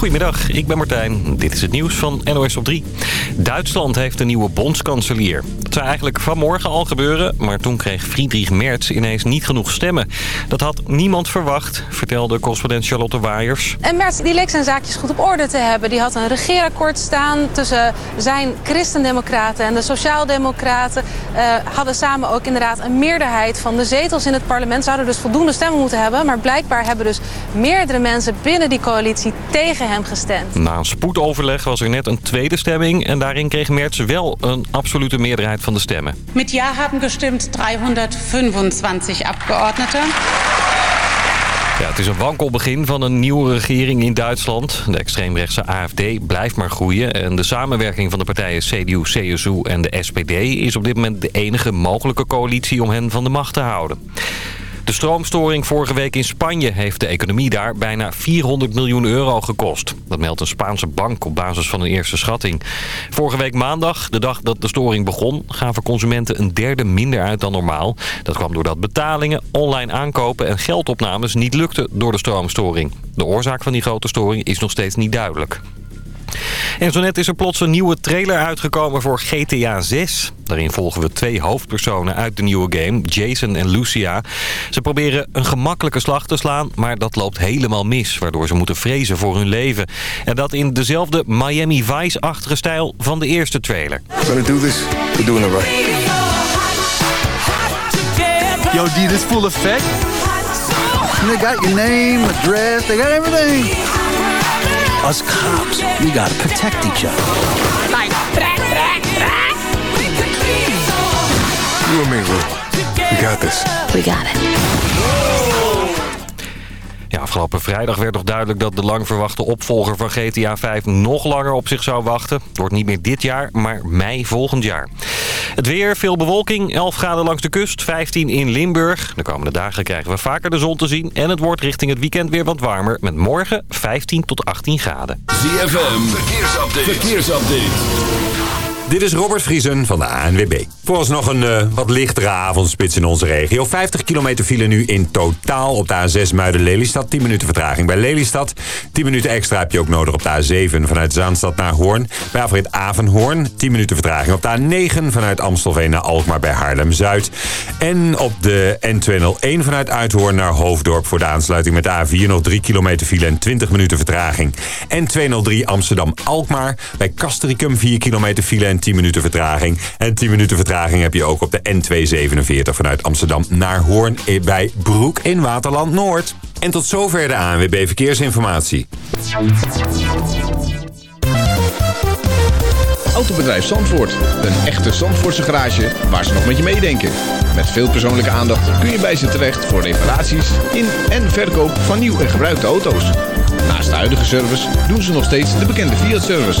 Goedemiddag, ik ben Martijn. Dit is het nieuws van NOS op 3. Duitsland heeft een nieuwe bondskanselier. Dat zou eigenlijk vanmorgen al gebeuren, maar toen kreeg Friedrich Merz ineens niet genoeg stemmen. Dat had niemand verwacht, vertelde correspondent Charlotte Waaiers. En Merz die leek zijn zaakjes goed op orde te hebben. Die had een regeerakkoord staan tussen zijn christendemocraten en de sociaaldemocraten. Uh, hadden samen ook inderdaad een meerderheid van de zetels in het parlement. Zouden dus voldoende stemmen moeten hebben. Maar blijkbaar hebben dus meerdere mensen binnen die coalitie tegen hem gestemd. Na een spoedoverleg was er net een tweede stemming... en daarin kreeg Merz wel een absolute meerderheid van de stemmen. Met ja hebben gestemd 325 Abgeordneten. Ja, het is een wankel begin van een nieuwe regering in Duitsland. De extreemrechtse AFD blijft maar groeien. En de samenwerking van de partijen CDU, CSU en de SPD... is op dit moment de enige mogelijke coalitie om hen van de macht te houden. De stroomstoring vorige week in Spanje heeft de economie daar bijna 400 miljoen euro gekost. Dat meldt een Spaanse bank op basis van een eerste schatting. Vorige week maandag, de dag dat de storing begon, gaven consumenten een derde minder uit dan normaal. Dat kwam doordat betalingen, online aankopen en geldopnames niet lukten door de stroomstoring. De oorzaak van die grote storing is nog steeds niet duidelijk. En zo net is er plots een nieuwe trailer uitgekomen voor GTA 6. Daarin volgen we twee hoofdpersonen uit de nieuwe game, Jason en Lucia. Ze proberen een gemakkelijke slag te slaan, maar dat loopt helemaal mis... waardoor ze moeten vrezen voor hun leven. En dat in dezelfde Miami Vice-achtige stijl van de eerste trailer. We're do this, we're doing it right. Yo, D, this full effect? They got your name, address, they got everything. Us cops, we gotta protect each other. Like, brak, brak. You and me, Lou. We got this. We got it. Ja, afgelopen vrijdag werd nog duidelijk dat de lang verwachte opvolger van GTA 5 nog langer op zich zou wachten. Het wordt niet meer dit jaar, maar mei volgend jaar. Het weer, veel bewolking, 11 graden langs de kust, 15 in Limburg. De komende dagen krijgen we vaker de zon te zien en het wordt richting het weekend weer wat warmer. Met morgen 15 tot 18 graden. ZFM, verkeersupdate. verkeersupdate. Dit is Robert Vriesen van de ANWB. Vooralsnog een uh, wat lichtere avondspits in onze regio. 50 kilometer file nu in totaal op de A6 Muiden-Lelystad. 10 minuten vertraging bij Lelystad. 10 minuten extra heb je ook nodig op de A7 vanuit Zaanstad naar Hoorn. Bij afrit Avenhoorn. 10 minuten vertraging op de A9 vanuit Amstelveen naar Alkmaar bij Haarlem-Zuid. En op de N201 vanuit Uithoorn naar Hoofddorp voor de aansluiting met de A4 nog 3 kilometer file en 20 minuten vertraging. N203 Amsterdam-Alkmaar bij Castricum 4 kilometer file en 10 minuten vertraging. En 10 minuten vertraging heb je ook op de N247 vanuit Amsterdam naar Hoorn bij Broek in Waterland Noord. En tot zover de ANWB Verkeersinformatie. Autobedrijf Zandvoort. Een echte Zandvoortse garage waar ze nog met je meedenken. Met veel persoonlijke aandacht kun je bij ze terecht voor reparaties in en verkoop van nieuw en gebruikte auto's. Naast de huidige service doen ze nog steeds de bekende Fiat-service.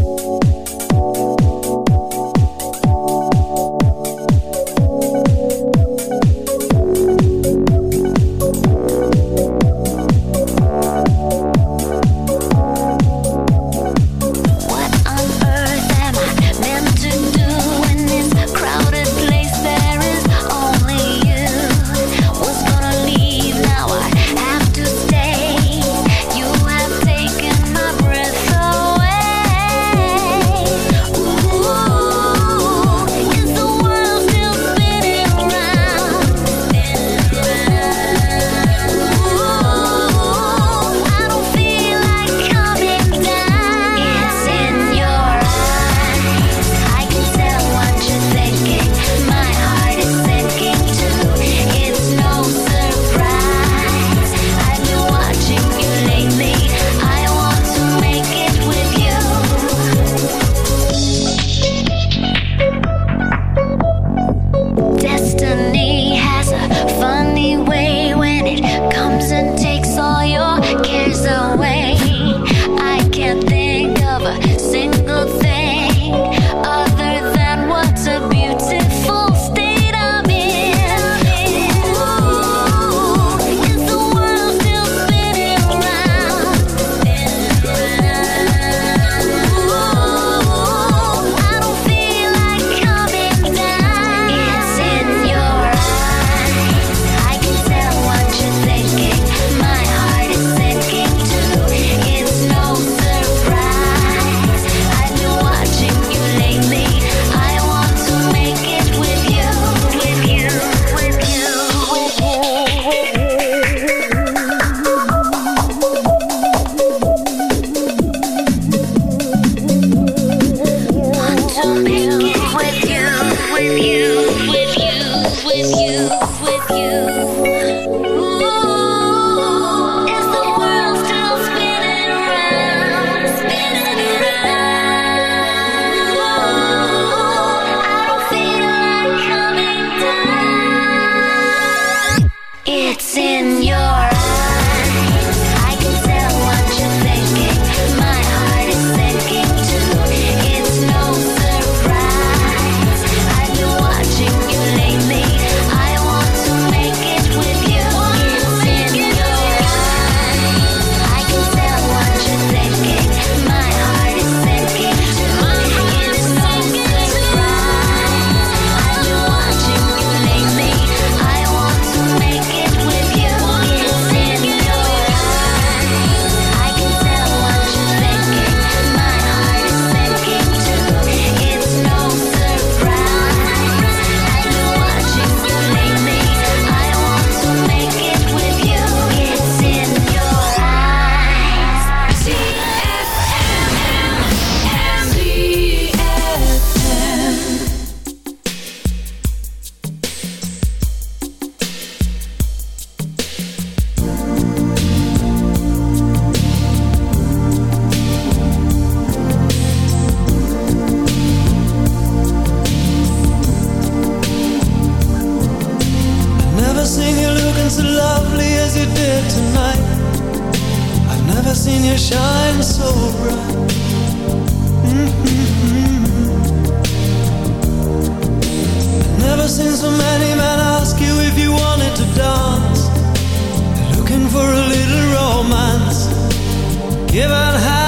given how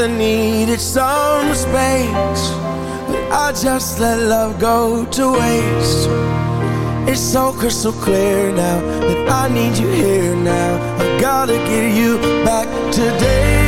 I needed some space. But I just let love go to waste. It's so crystal clear now that I need you here now. I gotta get you back today.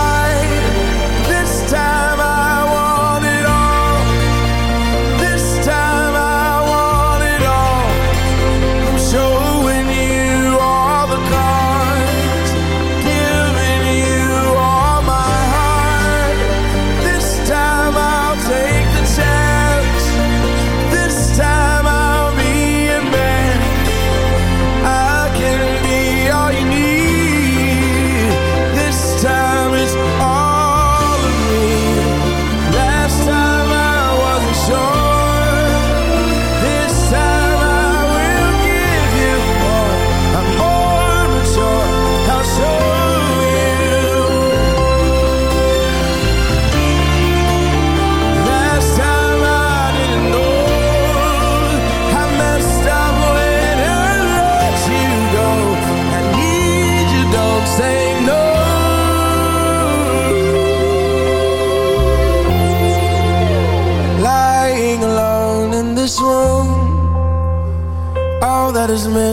matters, man.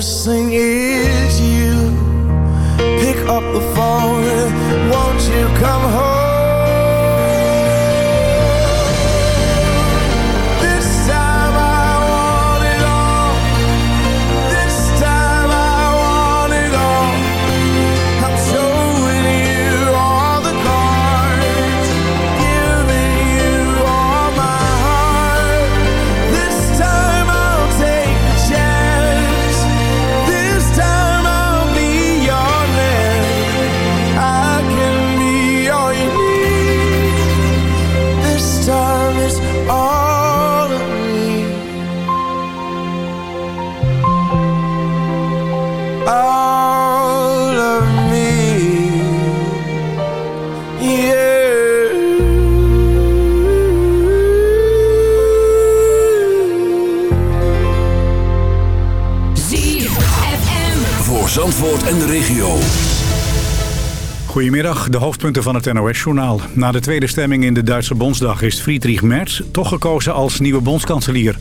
De hoofdpunten van het NOS-journaal. Na de tweede stemming in de Duitse Bondsdag is Friedrich Merz toch gekozen als nieuwe bondskanselier.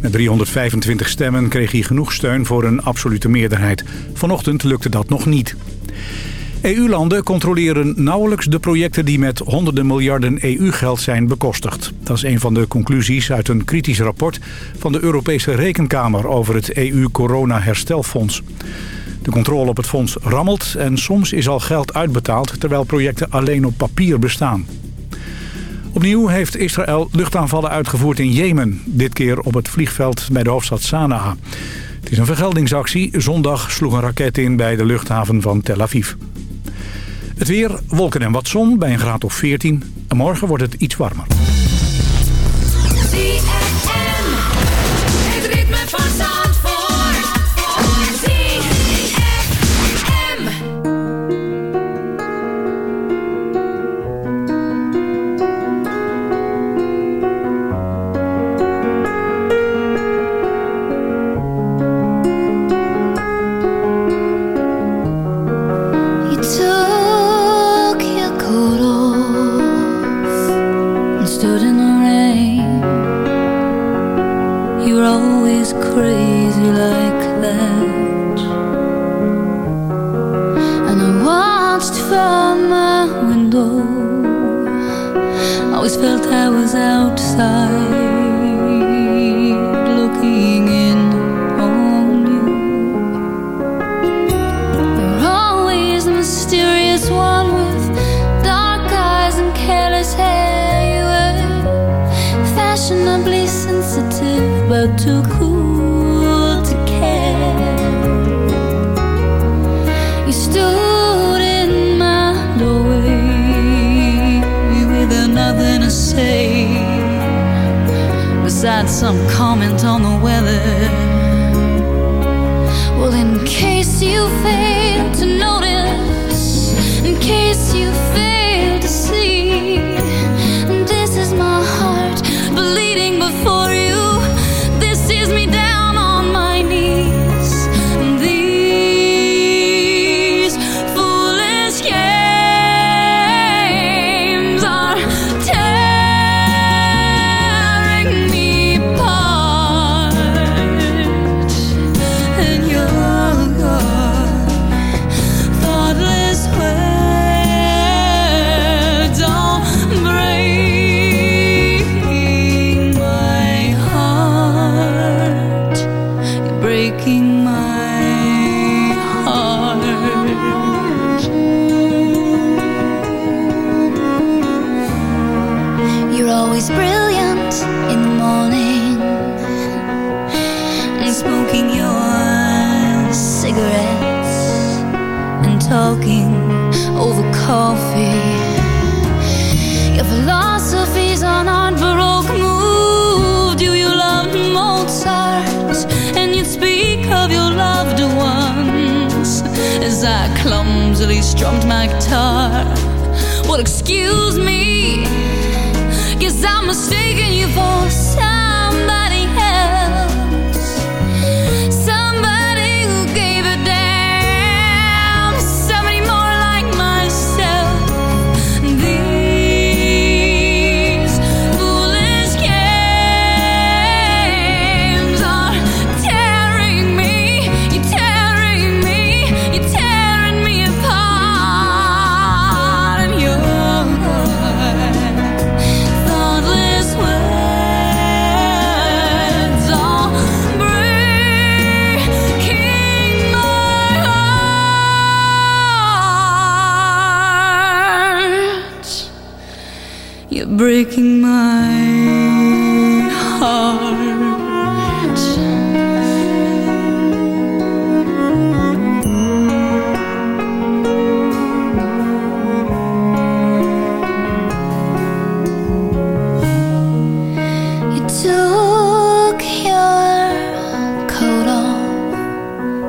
Met 325 stemmen kreeg hij genoeg steun voor een absolute meerderheid. Vanochtend lukte dat nog niet. EU-landen controleren nauwelijks de projecten die met honderden miljarden EU-geld zijn bekostigd. Dat is een van de conclusies uit een kritisch rapport van de Europese Rekenkamer over het EU-corona-herstelfonds. De controle op het fonds rammelt en soms is al geld uitbetaald terwijl projecten alleen op papier bestaan. Opnieuw heeft Israël luchtaanvallen uitgevoerd in Jemen. Dit keer op het vliegveld bij de hoofdstad Sanaa. Het is een vergeldingsactie. Zondag sloeg een raket in bij de luchthaven van Tel Aviv. Het weer, wolken en wat zon bij een graad of 14. En morgen wordt het iets warmer.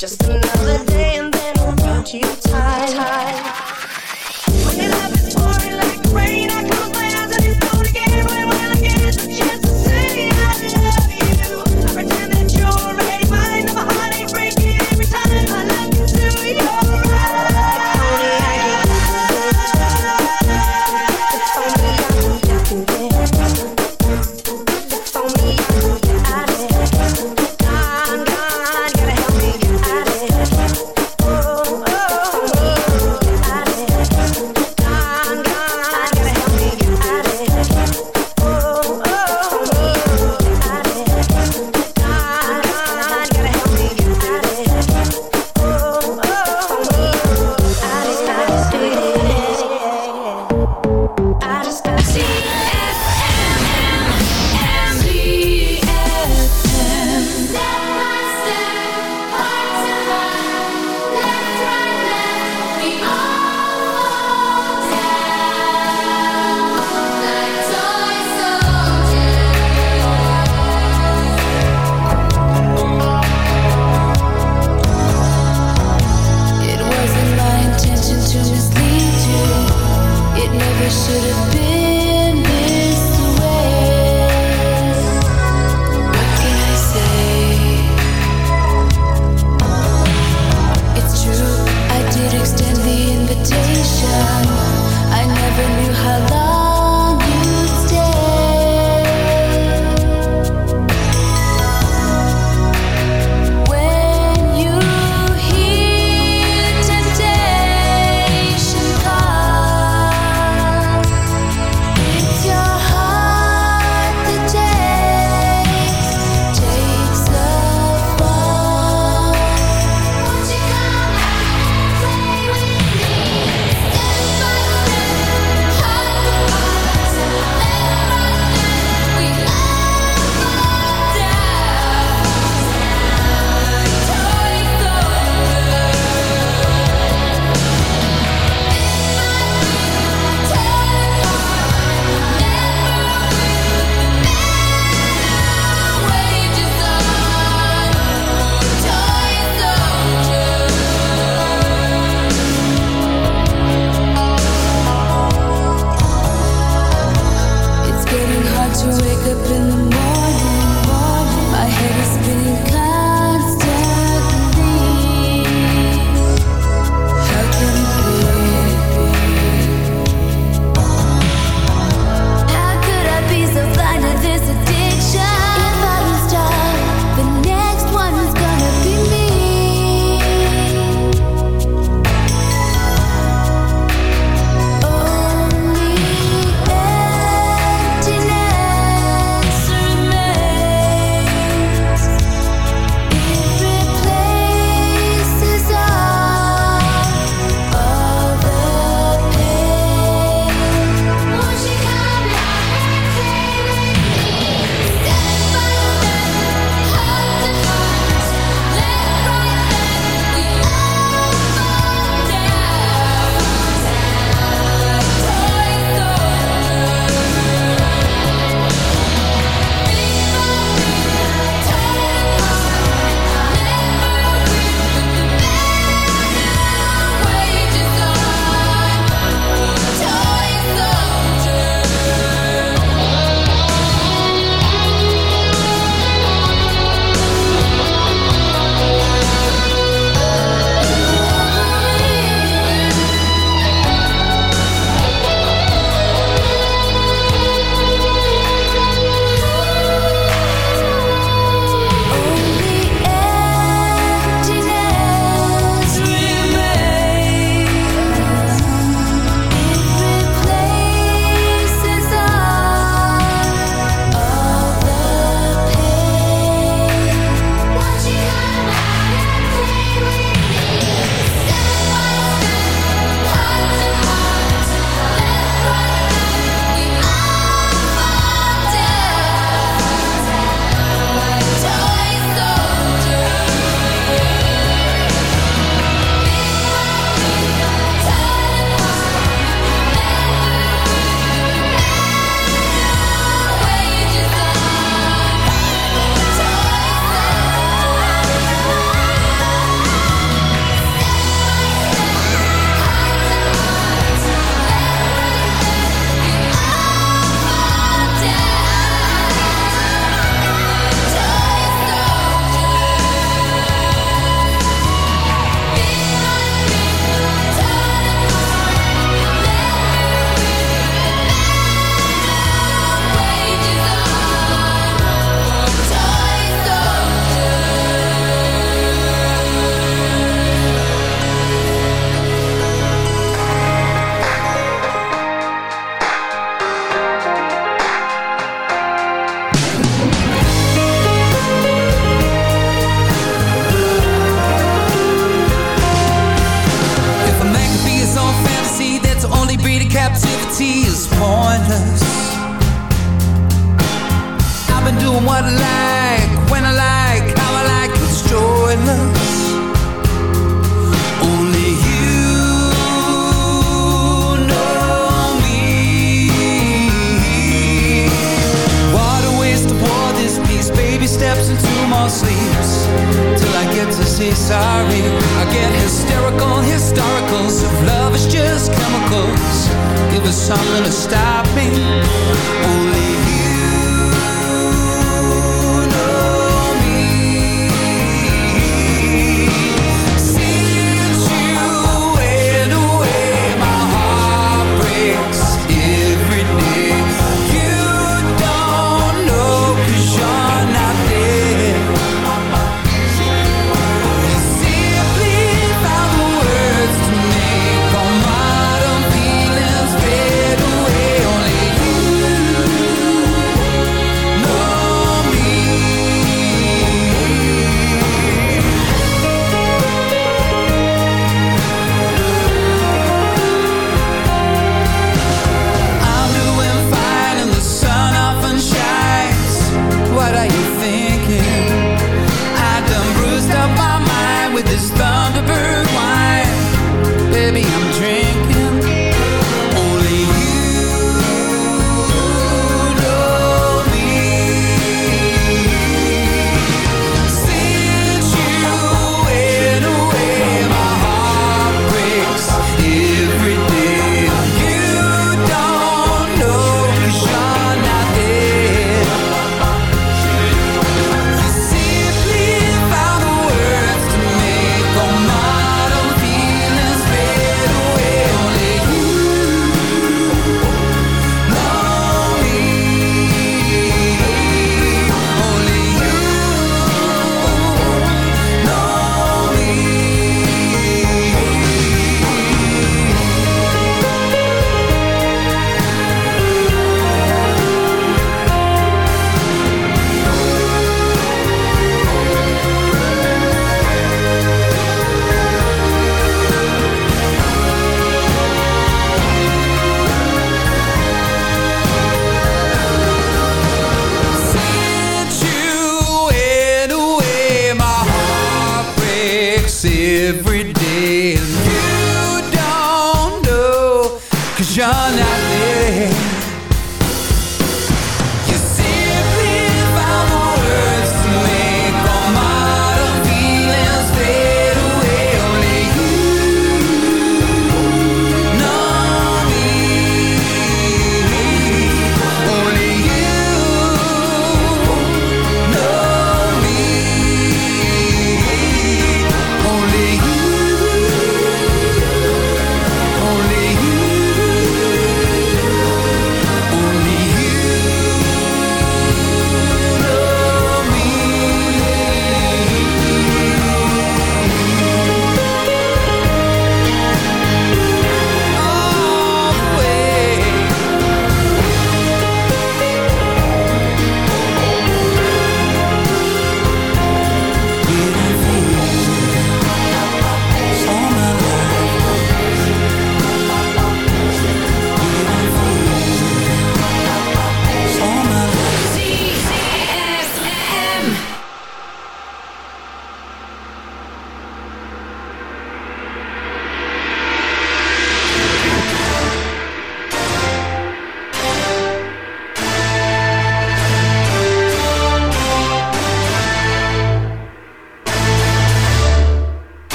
Just another day, and then I'll you tight.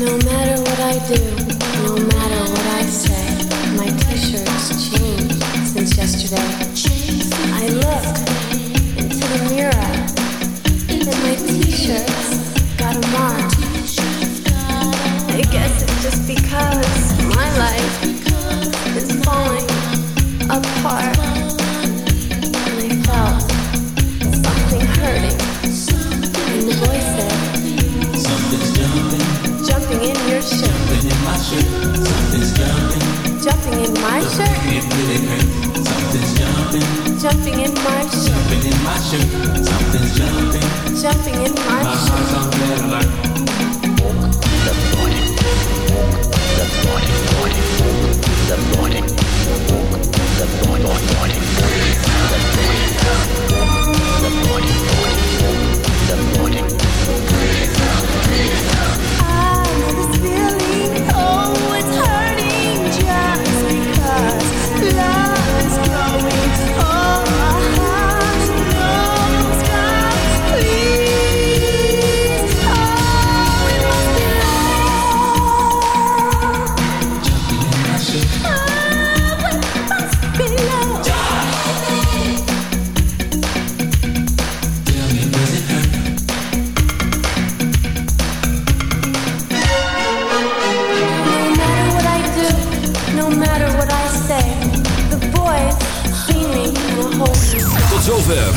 No matter what I do, no matter what I say, my t-shirt's changed since yesterday. jumping in my shoe. Jumping in my shoe. Something's jumping. Jumping in my, shoe. My heart's on red alert. Walk the morning. Walk the morning. Morning. Walk the morning. Walk the morning. Morning. Morning. The morning. Walk the morning. Morning. Walk the morning.